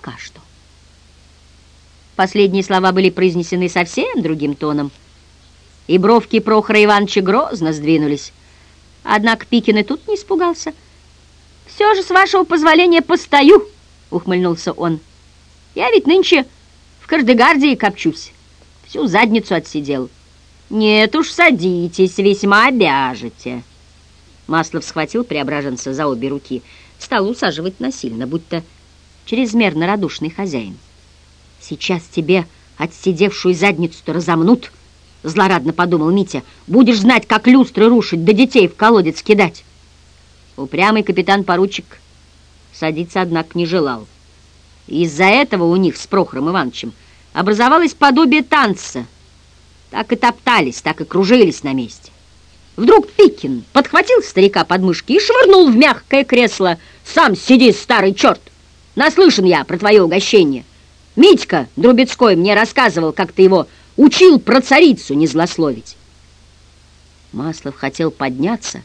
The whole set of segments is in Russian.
пока что. Последние слова были произнесены совсем другим тоном, и бровки Прохора Ивановича грозно сдвинулись. Однако Пикин и тут не испугался. «Все же, с вашего позволения, постою!» — ухмыльнулся он. «Я ведь нынче в Кардегардии копчусь, всю задницу отсидел». «Нет уж, садитесь, весьма обяжете». Маслов схватил Преображенца за обе руки, стал усаживать насильно, будто чрезмерно радушный хозяин. «Сейчас тебе отсидевшую задницу-то разомнут», — злорадно подумал Митя. «Будешь знать, как люстры рушить, да детей в колодец кидать». Упрямый капитан-поручик садиться, однако, не желал. Из-за этого у них с Прохором Ивановичем образовалось подобие танца — так и топтались, так и кружились на месте. Вдруг Пикин подхватил старика под мышки и швырнул в мягкое кресло. «Сам сиди, старый черт! Наслышан я про твое угощение. Митька Друбецкой мне рассказывал, как ты его учил про царицу не злословить». Маслов хотел подняться,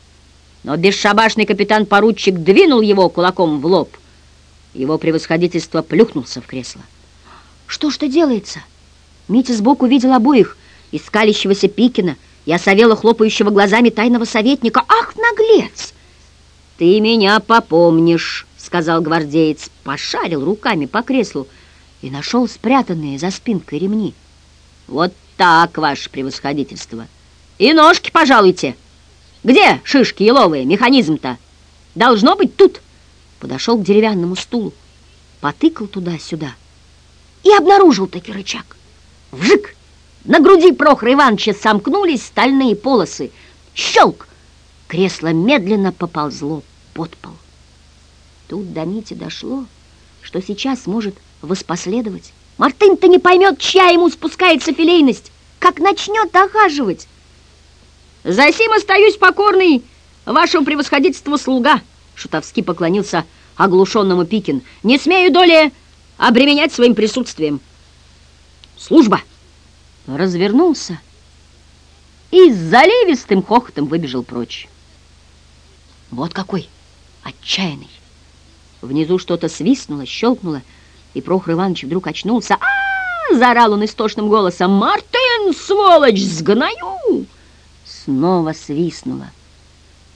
но бесшабашный капитан-поручик двинул его кулаком в лоб. Его превосходительство плюхнулся в кресло. «Что ж-то делается?» Митя сбоку видел обоих — и скалящегося Пикина, и осовела хлопающего глазами тайного советника. «Ах, наглец!» «Ты меня попомнишь», — сказал гвардеец, пошарил руками по креслу и нашел спрятанные за спинкой ремни. «Вот так, ваше превосходительство! И ножки, пожалуйте! Где шишки еловые, механизм-то? Должно быть тут!» Подошел к деревянному стулу, потыкал туда-сюда и обнаружил таки рычаг. Вжик! На груди Прохора Ивановича сомкнулись стальные полосы. Щелк! Кресло медленно поползло под пол. Тут до Мити дошло, что сейчас может воспоследовать. Мартын-то не поймет, чья ему спускается филейность, как начнет охаживать. «Засим остаюсь покорный вашему превосходительству слуга», шутовски поклонился оглушенному Пикин. «Не смею доли обременять своим присутствием». «Служба!» развернулся и с заливистым хохотом выбежал прочь. Вот какой отчаянный! Внизу что-то свистнуло, щелкнуло, и Прохор Иванович вдруг очнулся. а, -а, -а заорал он истошным голосом. «Мартын, сволочь, сгною!» Снова свистнуло.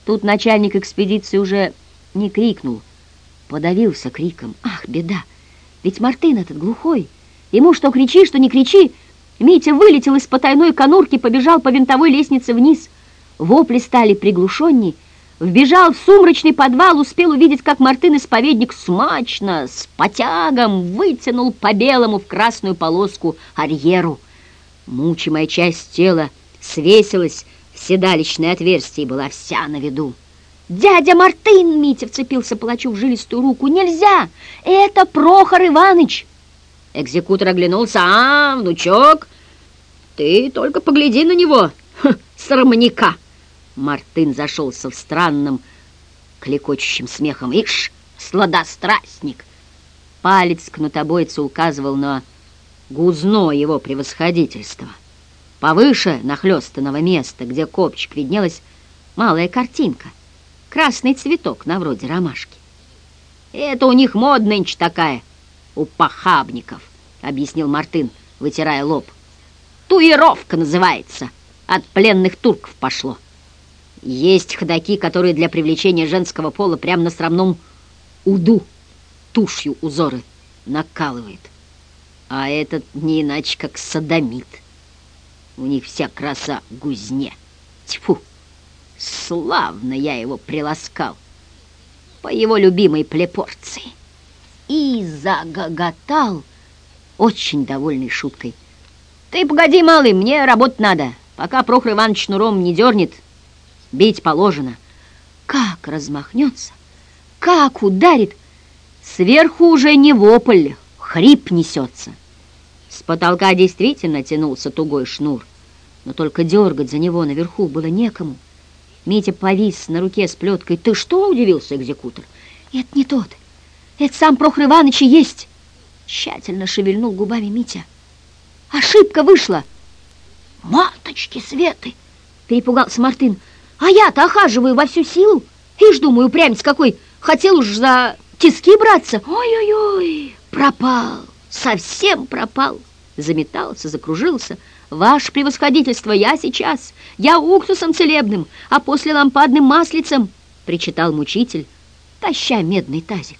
Тут начальник экспедиции уже не крикнул, подавился криком. «Ах, беда! Ведь Мартын этот глухой! Ему что кричи, что не кричи!» Митя вылетел из потайной конурки, побежал по винтовой лестнице вниз. Вопли стали приглушенней. Вбежал в сумрачный подвал, успел увидеть, как Мартын-исповедник смачно, с потягом вытянул по белому в красную полоску арьеру. Мучимая часть тела свесилась в седалищное отверстие и была вся на виду. «Дядя Мартын!» — Митя вцепился палачу в жилистую руку. «Нельзя! Это Прохор Иваныч!» Экзекутор оглянулся. «А, внучок, ты только погляди на него, срамника!» Мартын зашелся в странном, клекочущим смехом. «Ишь, сладострастник!» Палец кнутобойца указывал на гузно его превосходительства. Повыше нахлёстанного места, где копчик виднелась малая картинка, красный цветок на вроде ромашки. «Это у них мода нынче такая!» у похабников, объяснил Мартын, вытирая лоб. Туировка называется. От пленных турков пошло. Есть ходаки, которые для привлечения женского пола прямо на срамном уду тушью узоры накалывает. А этот не иначе, как садомит. У них вся краса гузне. Тьфу! Славно я его приласкал по его любимой плепорции и загоготал, очень довольный шуткой. «Ты погоди, малый, мне работать надо, пока Прохор Иванович шнуром не дернет. Бить положено». Как размахнется, как ударит, сверху уже не вопль, хрип несется. С потолка действительно тянулся тугой шнур, но только дергать за него наверху было некому. Митя повис на руке с плеткой. «Ты что?» — удивился экзекутор. «Это не тот. Это сам Прохор Иванович и есть. Тщательно шевельнул губами Митя. Ошибка вышла. Маточки Светы! Перепугался Мартын. А я-то охаживаю во всю силу. Ишь, думаю, прямец какой, хотел уж за тиски браться. Ой-ой-ой, Пропал, совсем пропал. Заметался, закружился. Ваше превосходительство, я сейчас, я уксусом целебным, а после лампадным маслицем, причитал мучитель, таща медный тазик.